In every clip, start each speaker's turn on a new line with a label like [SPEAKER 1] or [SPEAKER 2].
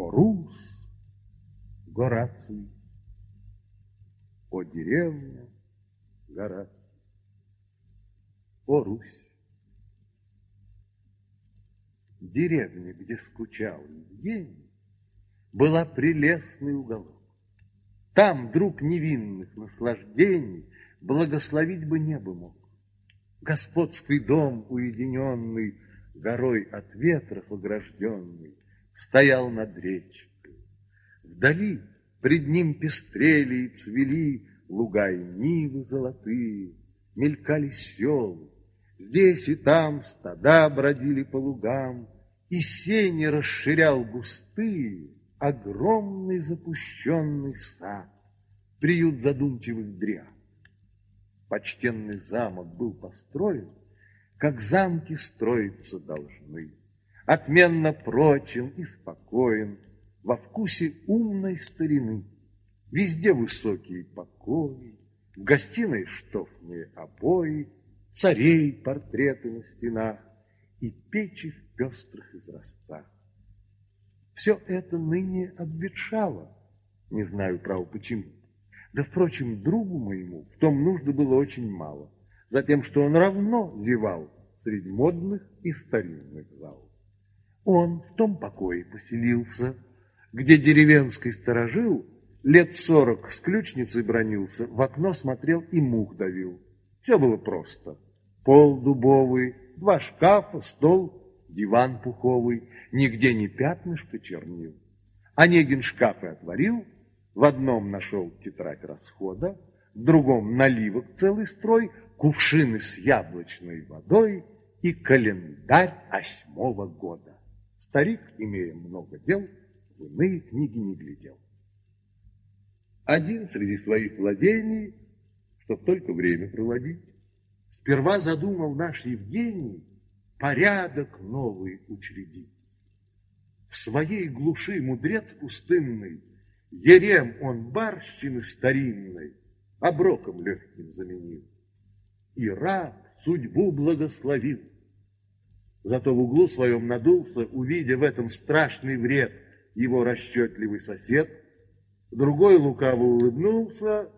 [SPEAKER 1] О, Рус, Гораций, о, деревня, Гораций, о, Русь. Деревня, где скучал Евгений, была прелестный уголок. Там друг невинных наслаждений благословить бы небо мог. Господский дом уединенный, горой от ветров огражденный, стоял над речкой. Вдали пред ним пестрели и цвели луга и нивы золотые, мелькали селы. Здесь и там стада бродили по лугам, и сени расширял густые, огромный запущенный сад, приют задумчивых дряд. Почтенный замок был построен, как замки строиться должны, отменно прочен и спокоен, во вкусе умной старины. Везде высокие покои, в гостиной штофные обои, царей портреты на стенах и печи в пестрых изразцах. Все это ныне обветшало, не знаю, право, почему. Да, впрочем, другу моему в том нужды было очень мало, за тем, что он равно зевал среди модных и старинных залов. Он в том покое поселился, где деревенский сторожил лет сорок с ключницей бронился, в окно смотрел и мух давил. Все было просто. Пол дубовый, два шкафа, стол диван пуховый, нигде не пятнышко чернил. Онегин шкафы отворил, в одном нашел тетрадь расхода, в другом наливок целый строй, кувшины с яблочной водой и календарь восьмого года. Старик, имея много дел, в иные книги не глядел. Один среди своих владений, чтоб только время проводить, сперва задумал наш Евгений порядок новый учредить. В своей глуши мудрец пустынный, Ерем он барщины старинной, Оброком легким заменил. И раб судьбу благословил. Зато в углу своем надулся, увидя в этом страшный вред его расчетливый сосед. Другой лукаво улыбнулся,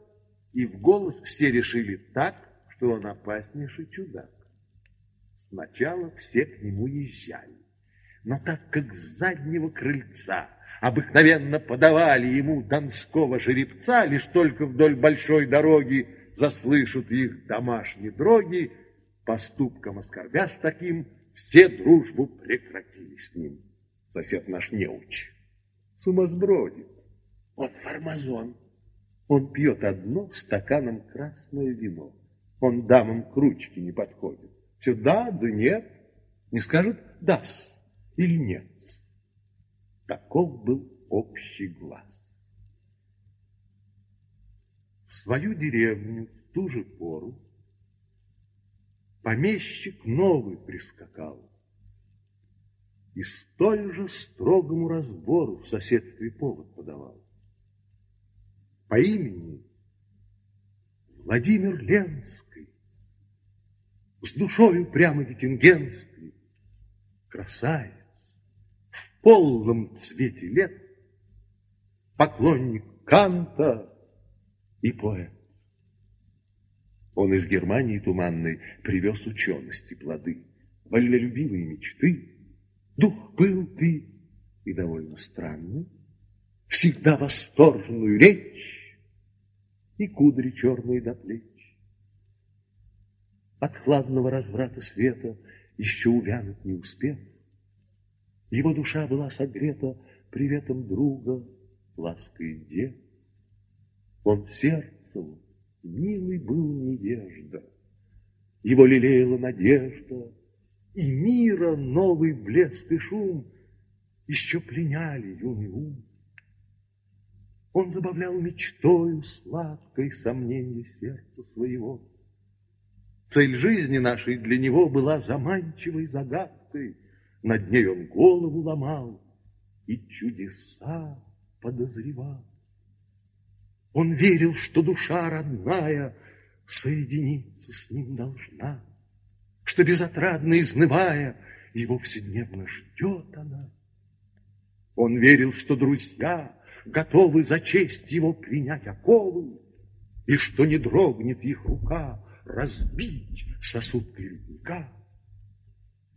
[SPEAKER 1] и в голос все решили так, что он опаснейший чудак. Сначала все к нему езжали, но так как с заднего крыльца обыкновенно подавали ему донского жеребца, лишь только вдоль большой дороги заслышат их домашние дроги, поступком оскорбя с таким, все дружбу прекратили с ним. Сосед наш неуч, сумасбродит, он фармазон. Он пьет одно стаканом красное вино. Он дамам к ручке не подходит. Все да, да нет. Не скажут дас или нет. Таков был общий глаз. В свою деревню в ту же пору помещик новый прискакал и столь же строгому разбору в соседстве повод подавал. По имени Владимир Ленский, с душою прямо витингенской, красавец, в полном цвете лет, поклонник Канта и поэт. Он из Германии туманной привез учености плоды, вольнолюбивые мечты. Дух был ты и довольно странный, всегда восторженную речь и кудри черные до плеч от хладного разврата света, еще увянуть не успев. Его душа была согрета приветом друга, лаской дев. Он сердцем милый был невежда, его лелеяла надежда, и мира новый блеск и шум еще пленяли юный ум. Он забавлял мечтою сладкой сомнение сердца своего, Цель жизни нашей для него была заманчивой загадкой. Над ней он голову ломал и чудеса подозревал. Он верил, что душа родная соединиться с ним должна, что безотрадно изнывая, его вседневно ждет она. Он верил, что друзья готовы за честь его принять оковы, и что не дрогнет их рука разбить сосуд клеветника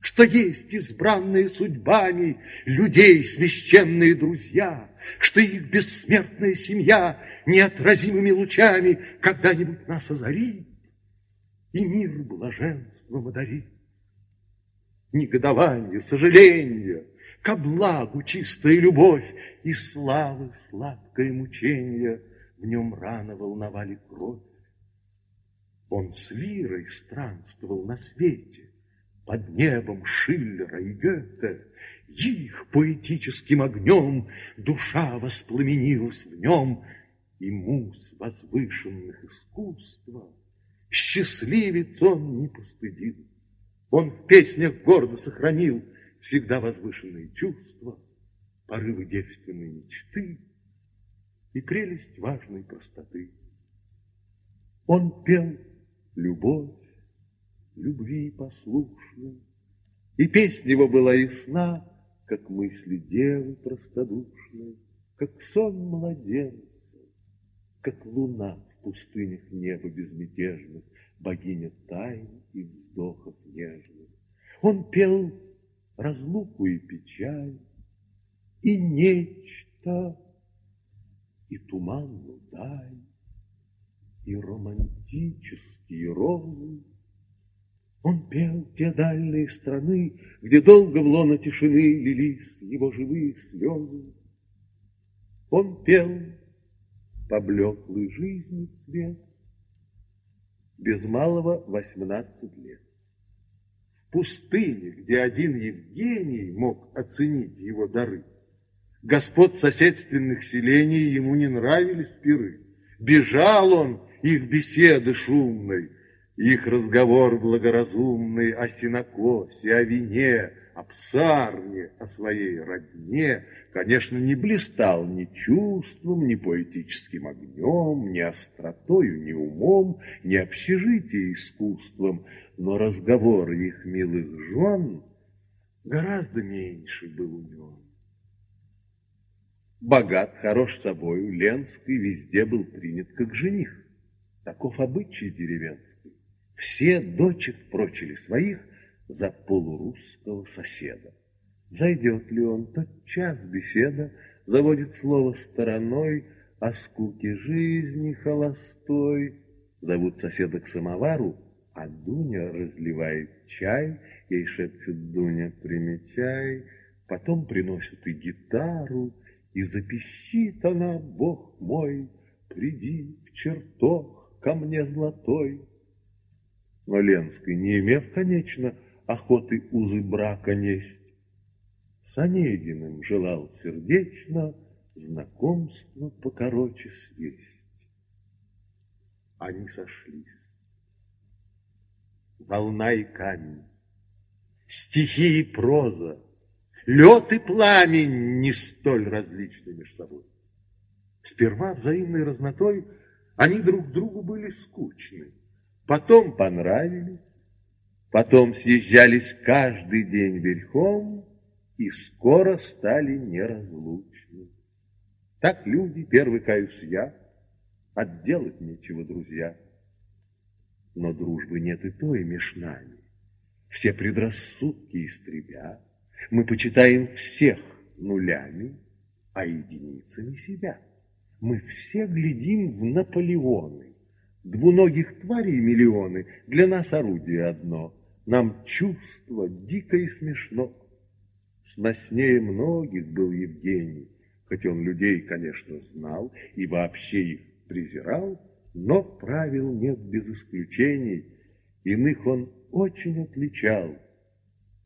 [SPEAKER 1] что есть избранные судьбами людей священные друзья, что их бессмертная семья неотразимыми лучами когда-нибудь нас озарит и мир блаженством одарит. Негодование, сожаление, ко благу чистая любовь и славы сладкое мучение в нем рано волновали кровь. Он с лирой странствовал на свете, под небом Шиллера и Гёте, их поэтическим огнем душа воспламенилась в нем, и муз возвышенных искусства счастливец он не постыдил. Он в песнях гордо сохранил всегда возвышенные чувства, порывы девственной мечты и прелесть важной простоты. Он пел любовь, любви послушной. И песня его была ясна, как мысли девы простодушной, как сон младенца, как луна в пустынях неба безмятежных, богиня тайн и вздохов нежных. Он пел разлуку и печаль, и нечто, и туманную даль, и романтические розы, он пел те дальние страны, Где долго в лоно тишины Лились его живые слезы. Он пел поблеклый жизни цвет, Без малого восемнадцать лет. В пустыне, где один Евгений Мог оценить его дары, Господ соседственных селений Ему не нравились пиры. Бежал он их беседы шумной, их разговор благоразумный о синокосе, о вине, о псарне, о своей родне, конечно, не блистал ни чувством, ни поэтическим огнем, ни остротою, ни умом, ни общежитие искусством, но разговор их милых жен гораздо меньше был у него. Богат, хорош собою, Ленский везде был принят как жених. Таков обычай деревенский. Все дочек прочили своих за полурусского соседа. Зайдет ли он, тот час беседа заводит слово стороной о скуке жизни холостой. Зовут соседа к самовару, а Дуня разливает чай, ей шепчет Дуня, примечай. Потом приносят и гитару, и запищит она, Бог мой, приди в чертог ко мне золотой. Но Ленский, не имев, конечно, охоты узы брака несть, с Онегиным желал сердечно знакомство покороче свесть. Они сошлись. Волна и камень, стихи и проза, лед и пламень не столь различны между собой. Сперва взаимной разнотой они друг другу были скучны потом понравились, потом съезжались каждый день верхом и скоро стали неразлучны. Так люди, первый каюсь я, отделать нечего, друзья. Но дружбы нет и той меж нами. Все предрассудки истребя, мы почитаем всех нулями, а единицами себя. Мы все глядим в Наполеоны, Двуногих тварей миллионы, для нас орудие одно. Нам чувство дико и смешно. Сноснее многих был Евгений, хоть он людей, конечно, знал и вообще их презирал, но правил нет без исключений, иных он очень отличал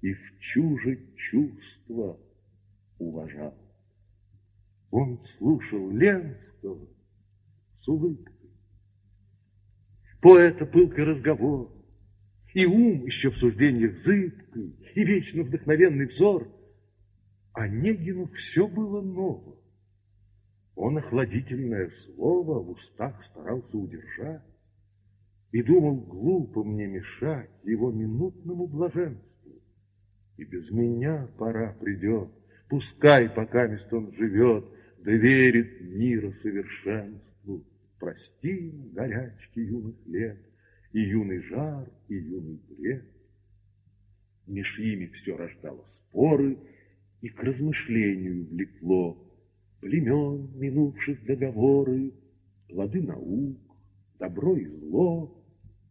[SPEAKER 1] и в чуже чувства уважал. Он слушал Ленского с улыбкой поэта пылкий разговор, и ум еще в суждениях зыбкий, и вечно вдохновенный взор. Онегину все было ново. Он охладительное слово в устах старался удержать и думал, глупо мне мешать его минутному блаженству. И без меня пора придет, Пускай, пока мест он живет, да верит мира совершенству. Простим горячки юных лет, и юный жар, и юный бред. Меж ими все рождало споры, и к размышлению влекло племен, минувших договоры, плоды наук, добро и зло,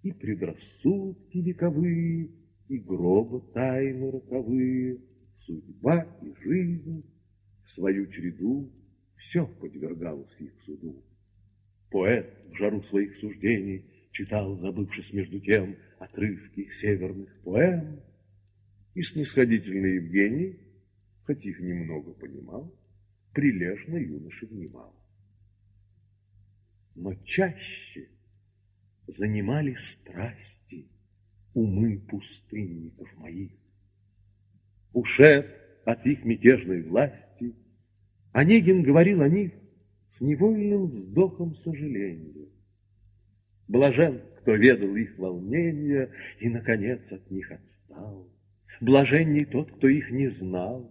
[SPEAKER 1] и предрассудки вековые, и гроба тайны роковые, судьба и жизнь в свою череду все подвергалось их суду. Поэт в жару своих суждений читал, забывшись между тем, отрывки северных поэм, и снисходительный Евгений, хоть их немного понимал, прилежно юноше внимал. Но чаще занимали страсти умы пустынников моих. Ушед от их мятежной власти, Онегин говорил о них с невольным вздохом сожаления. Блажен, кто ведал их волнения и, наконец, от них отстал. Блаженней тот, кто их не знал,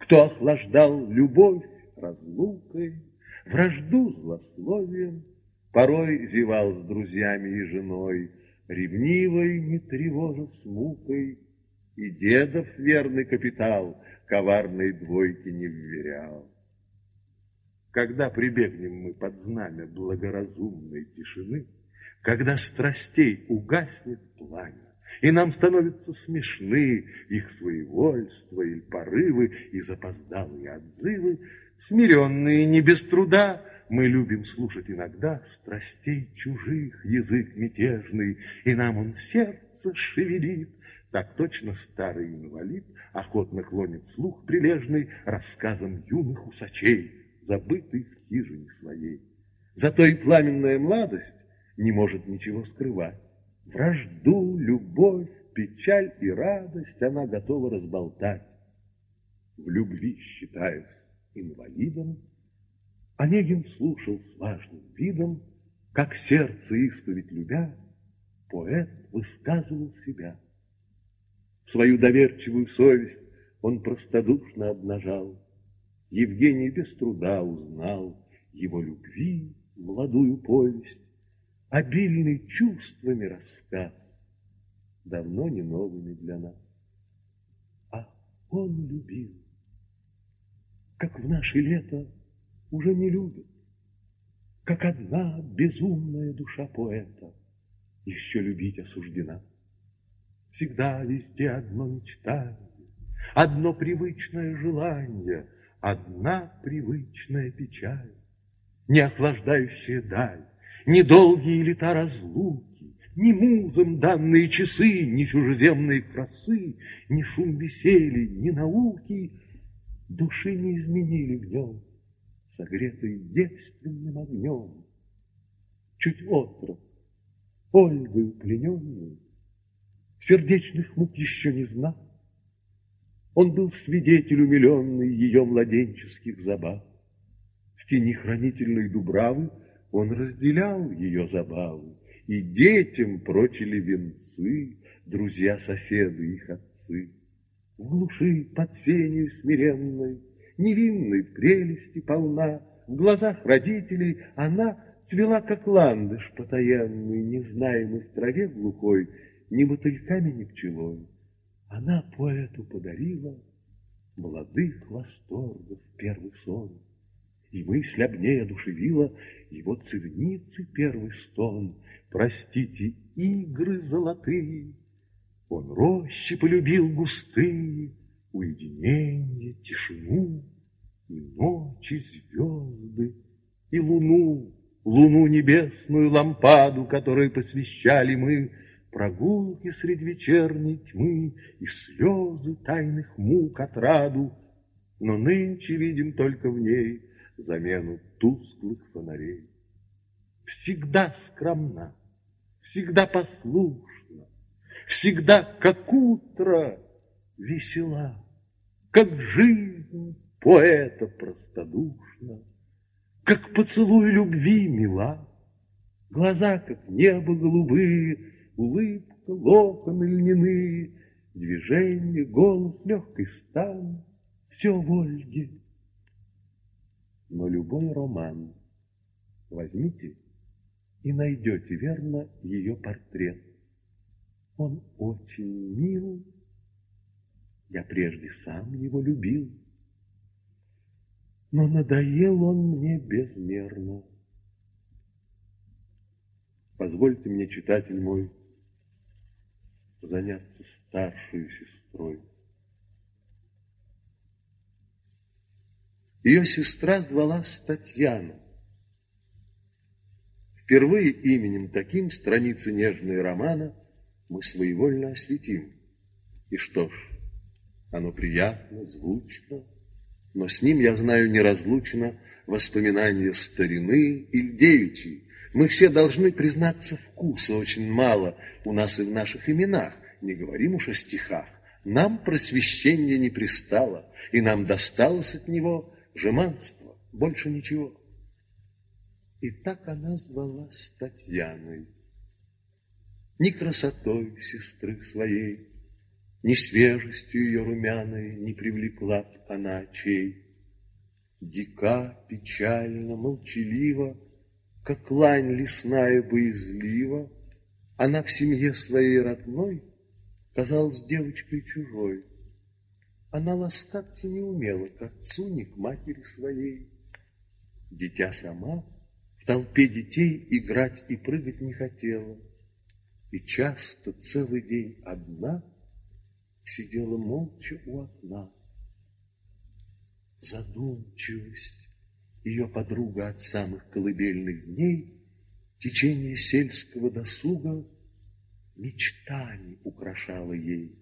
[SPEAKER 1] кто охлаждал любовь разлукой, вражду злословием, порой зевал с друзьями и женой, ревнивой, не тревожа с мукой, и дедов верный капитал коварной двойки не вверял. Когда прибегнем мы под знамя благоразумной тишины, когда страстей угаснет пламя, и нам становятся смешны их своевольство или порывы и запоздалые отзывы, смиренные не без труда, мы любим слушать иногда страстей чужих язык мятежный, и нам он сердце шевелит. Так точно старый инвалид охотно клонит слух прилежный рассказам юных усачей, забытый в хижине своей. Зато и пламенная младость не может ничего скрывать. Вражду, любовь, печаль и радость она готова разболтать. В любви, считаясь инвалидом, Онегин слушал с важным видом, как сердце исповедь любя, поэт высказывал себя. Свою доверчивую совесть он простодушно обнажал, Евгений без труда узнал его любви молодую повесть, обильный чувствами рассказ, давно не новыми для нас. А он любил, как в наше лето уже не любит, как одна безумная душа поэта еще любить осуждена. Всегда везде одно мечтание, одно привычное желание — одна привычная печаль, Не охлаждающая даль, не долгие лета разлуки, Ни музам данные часы, ни чужеземные красы, Ни шум веселья, ни науки Души не изменили в нем, Согретой девственным огнем. Чуть отрок, Ольгой плененный, Сердечных мук еще не знал, он был свидетель умиленный ее младенческих забав. В тени хранительной дубравы он разделял ее забавы, И детям прочили венцы друзья-соседы их отцы. В глуши под сенью смиренной, невинной прелести полна, В глазах родителей она цвела, как ландыш потаенный, Не знаемый в траве глухой, ни мотыльками, ни пчелой. Она поэту подарила молодых восторгов первый сон, И мысль об ней одушевила его цивницы первый стон. Простите, игры золотые, он рощи полюбил густые, Уединение, тишину и ночи звезды, и луну, луну небесную лампаду, которой посвящали мы Прогулки средь вечерней тьмы И слезы тайных мук отраду, Но нынче видим только в ней Замену тусклых фонарей. Всегда скромна, всегда послушна, Всегда, как утро, весела, Как жизнь поэта простодушна, Как поцелуй любви мила, Глаза, как небо голубые, улыбка, локоны льняные, движение, голос, легкий стан. все в Ольге. Но любой роман возьмите и найдете верно ее портрет. Он очень мил, я прежде сам его любил, но надоел он мне безмерно. Позвольте мне, читатель мой, заняться старшей сестрой. Ее сестра звалась Татьяна. Впервые именем таким страницы нежные романа мы своевольно осветим. И что ж, оно приятно, звучно, но с ним, я знаю, неразлучно воспоминания старины или девичьей. Мы все должны признаться, вкуса очень мало у нас и в наших именах, не говорим уж о стихах. Нам просвещение не пристало, и нам досталось от него жеманство, больше ничего. И так она звалась Татьяной. Ни красотой сестры своей, Ни свежестью ее румяной Не привлекла б она очей. Дика, печально, молчалива, Как лань лесная боязлива, Она в семье своей родной Казалась девочкой чужой. Она ласкаться не умела к отцу, ни к матери своей. Дитя сама в толпе детей играть и прыгать не хотела. И часто целый день одна сидела молча у окна. Задумчивость ее подруга от самых колыбельных дней, течение сельского досуга мечтами украшала ей.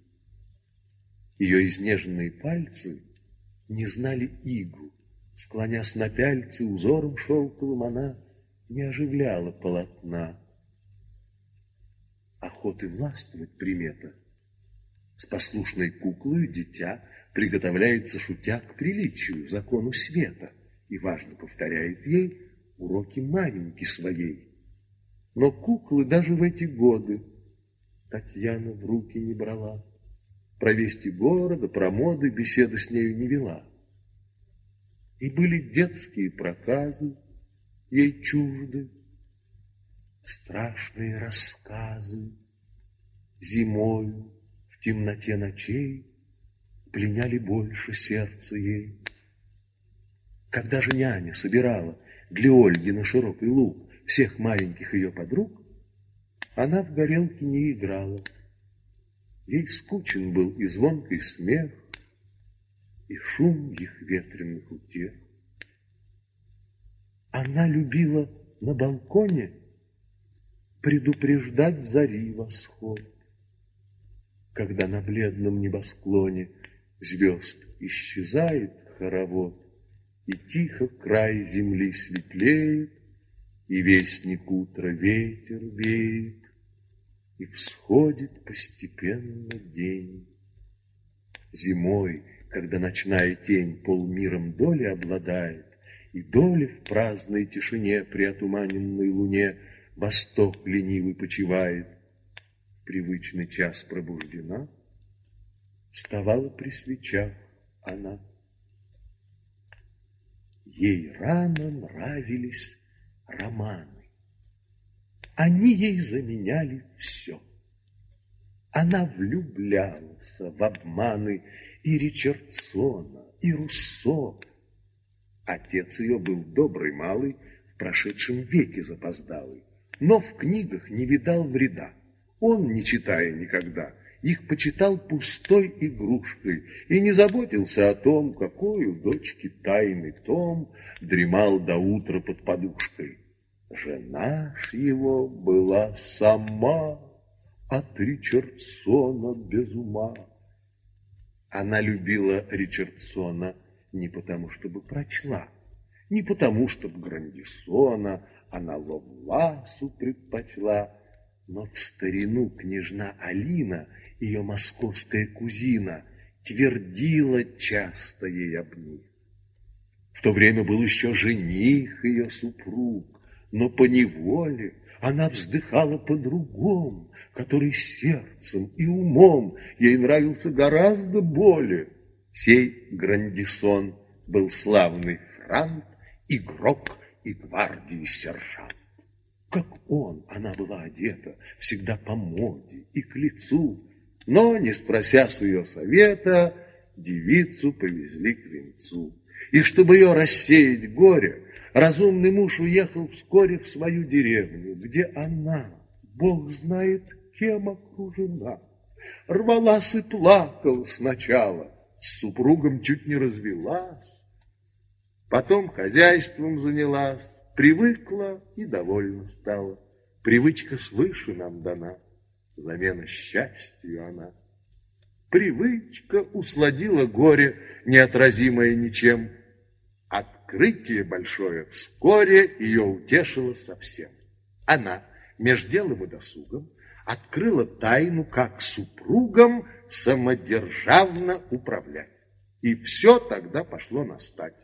[SPEAKER 1] Ее изнеженные пальцы не знали игл, Склонясь на пяльцы узором шелковым, Она не оживляла полотна. Охоты властвовать примета. С послушной куклой дитя приготовляется, шутя, к приличию, закону света, и важно повторяет ей уроки маменьки своей. Но куклы даже в эти годы Татьяна в руки не брала. Про вести города, про моды беседы с нею не вела. И были детские проказы, ей чужды, страшные рассказы. Зимою в темноте ночей пленяли больше сердце ей. Когда же няня собирала для Ольги на широкий луг всех маленьких ее подруг, она в горелке не играла, Ей скучен был и звонкий смех, И шум их ветреных утех. Она любила на балконе Предупреждать зари восход, Когда на бледном небосклоне Звезд исчезает хоровод, И тихо край земли светлеет, И вестник утра ветер веет, и всходит постепенно день. Зимой, когда ночная тень полмиром доли обладает, И доли в праздной тишине при отуманенной луне Восток ленивый почивает, привычный час пробуждена, Вставала при свечах она. Ей рано нравились романы. Они ей заменяли все. Она влюблялась в обманы и Ричардсона, и Руссо. Отец ее был добрый малый, в прошедшем веке запоздалый, но в книгах не видал вреда. Он, не читая никогда, их почитал пустой игрушкой и не заботился о том, какой у дочки тайный том дремал до утра под подушкой. Жена ж его была сама от Ричардсона без ума. Она любила Ричардсона не потому, чтобы прочла, не потому, чтобы Грандисона она Ловласу предпочла, но в старину княжна Алина, ее московская кузина, твердила часто ей об них. В то время был еще жених ее супруг, но по неволе она вздыхала по другому, который сердцем и умом ей нравился гораздо более. Сей Грандисон был славный франт, игрок и гвардии сержант. Как он, она была одета, всегда по моде и к лицу, но, не спрося с ее совета, девицу повезли к венцу. И чтобы ее рассеять горе, разумный муж уехал вскоре в свою деревню, где она, Бог знает, кем окружена. Рвалась и плакала сначала, с супругом чуть не развелась, потом хозяйством занялась, привыкла и довольна стала. Привычка свыше нам дана, замена счастью она. Привычка усладила горе, неотразимое ничем. Открытие большое вскоре ее утешило совсем. Она, меж делом и досугом, открыла тайну, как супругам самодержавно управлять. И все тогда пошло на стать.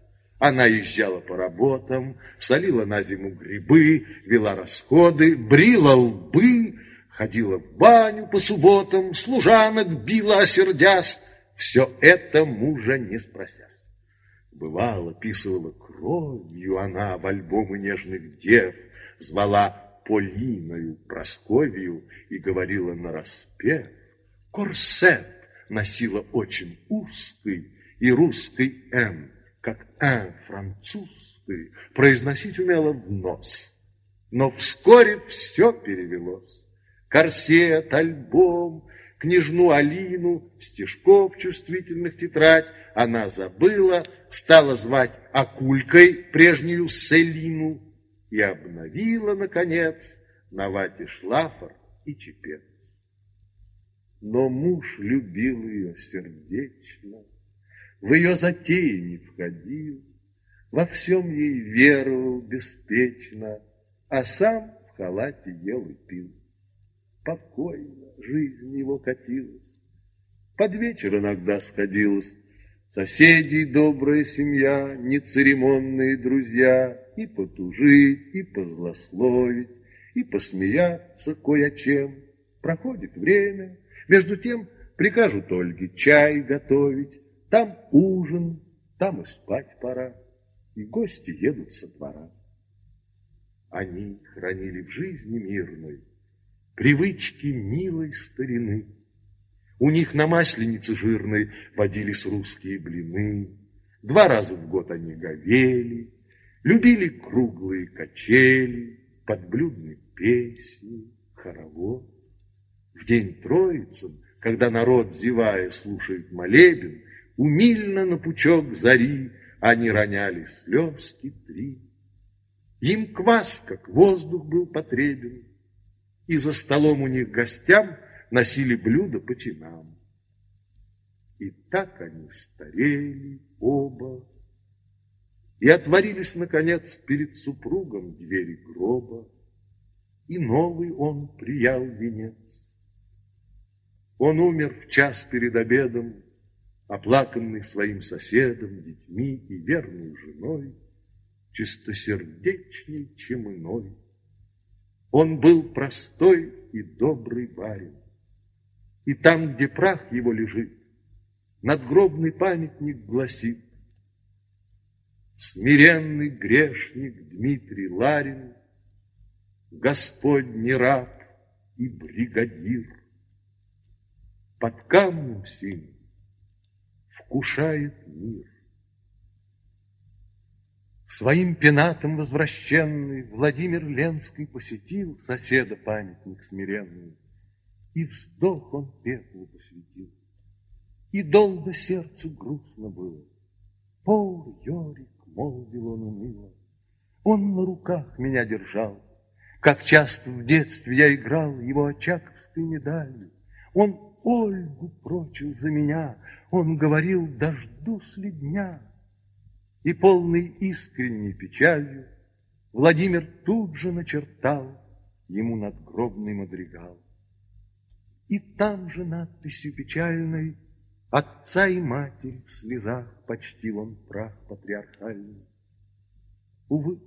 [SPEAKER 1] Она езжала по работам, солила на зиму грибы, вела расходы, брила лбы, ходила в баню по субботам, служанок била, осердясь. Все это мужа не спросясь. Бывало, писывала кровью она в альбомы нежных дев, звала Полиною Просковью и говорила нараспев. Корсет носила очень узкий и русский «М», как «М» французский, произносить умела в нос. Но вскоре все перевелось корсет, альбом, княжну Алину, стишков чувствительных тетрадь она забыла, стала звать Акулькой прежнюю Селину и обновила, наконец, на вате шлафор и чепец. Но муж любил ее сердечно, в ее затеи не входил, во всем ей веровал беспечно, а сам в халате ел и пил. Спокойно жизнь его катилась. Под вечер иногда сходилась. Соседей добрая семья, Нецеремонные друзья, И потужить, и позлословить, И посмеяться кое о чем. Проходит время, между тем Прикажут Ольге чай готовить, Там ужин, там и спать пора, И гости едут со двора. Они хранили в жизни мирной привычки милой старины. У них на масленице жирной водились русские блины. Два раза в год они говели, любили круглые качели, подблюдные песни, хоровод. В день Троицын, когда народ, зевая, слушает молебен, Умильно на пучок зари они роняли слезки три. Им квас, как воздух, был потребен, и за столом у них гостям носили блюда по чинам. И так они старели оба, и отворились, наконец, перед супругом двери гроба, и новый он приял венец. Он умер в час перед обедом, оплаканный своим соседом, детьми и верной женой, чистосердечней, чем иной. Он был простой и добрый барин. И там, где прах его лежит, надгробный памятник гласит Смиренный грешник Дмитрий Ларин, Господний раб и бригадир. Под камнем синим вкушает мир. Своим пенатом возвращенный Владимир Ленский посетил Соседа памятник смиренный, И вздох он пеплу посвятил. И долго сердцу грустно было. Пол Йорик, молвил он уныло, Он на руках меня держал, Как часто в детстве я играл Его очаковской медалью. Он Ольгу прочил за меня, Он говорил, дождусь ли дня, и полный искренней печалью Владимир тут же начертал ему надгробный мадригал. И там же надписью печальной Отца и матери в слезах почтил он прах патриархальный. Увы,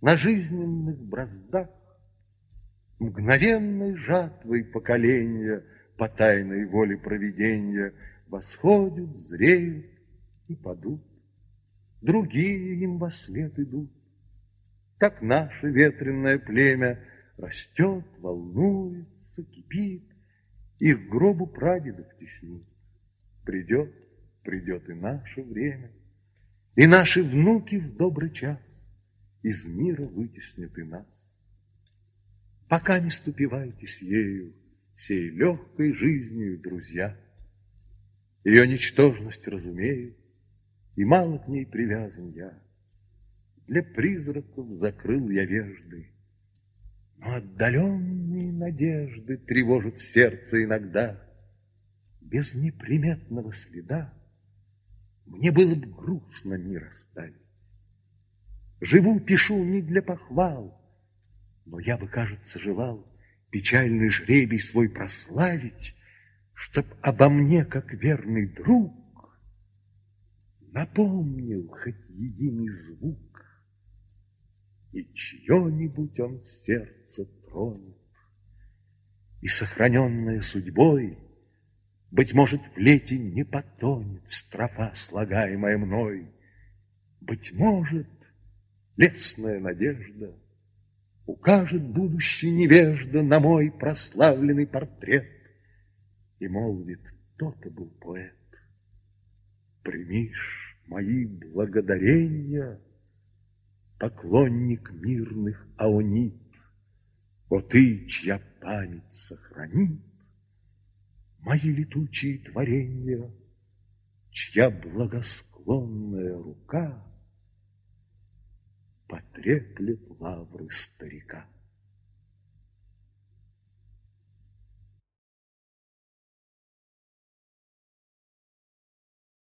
[SPEAKER 1] на жизненных браздах Мгновенной жатвой поколения По тайной воле провидения восходят, зреют и падут. Другие им во след идут. Так наше ветреное племя растет, волнуется, кипит, их гробу прадедов теснит. Придет, придет и наше время, и наши внуки в добрый час из мира вытеснят и нас. Пока не ступивайтесь ею, сей легкой жизнью, друзья. Ее ничтожность разумею, и мало к ней привязан я. Для призраков закрыл я вежды, но отдаленные надежды тревожат сердце иногда. Без неприметного следа мне было бы грустно мир оставить. Живу, пишу не для похвал, но я бы, кажется, желал печальный жребий свой прославить, Чтоб обо мне, как верный друг, Напомнил хоть единый звук, И чье-нибудь он сердце тронет, И, сохраненная судьбой, Быть может, в лете не потонет Строфа, слагаемая мной. Быть может, лесная надежда — Укажет будущий невежда на мой прославленный портрет И молвит, то-то был поэт. Примишь мои благодарения, Поклонник мирных аонит, О ты, чья память сохранит Мои летучие творения, Чья благосклонная рука — потреплет лавры старика.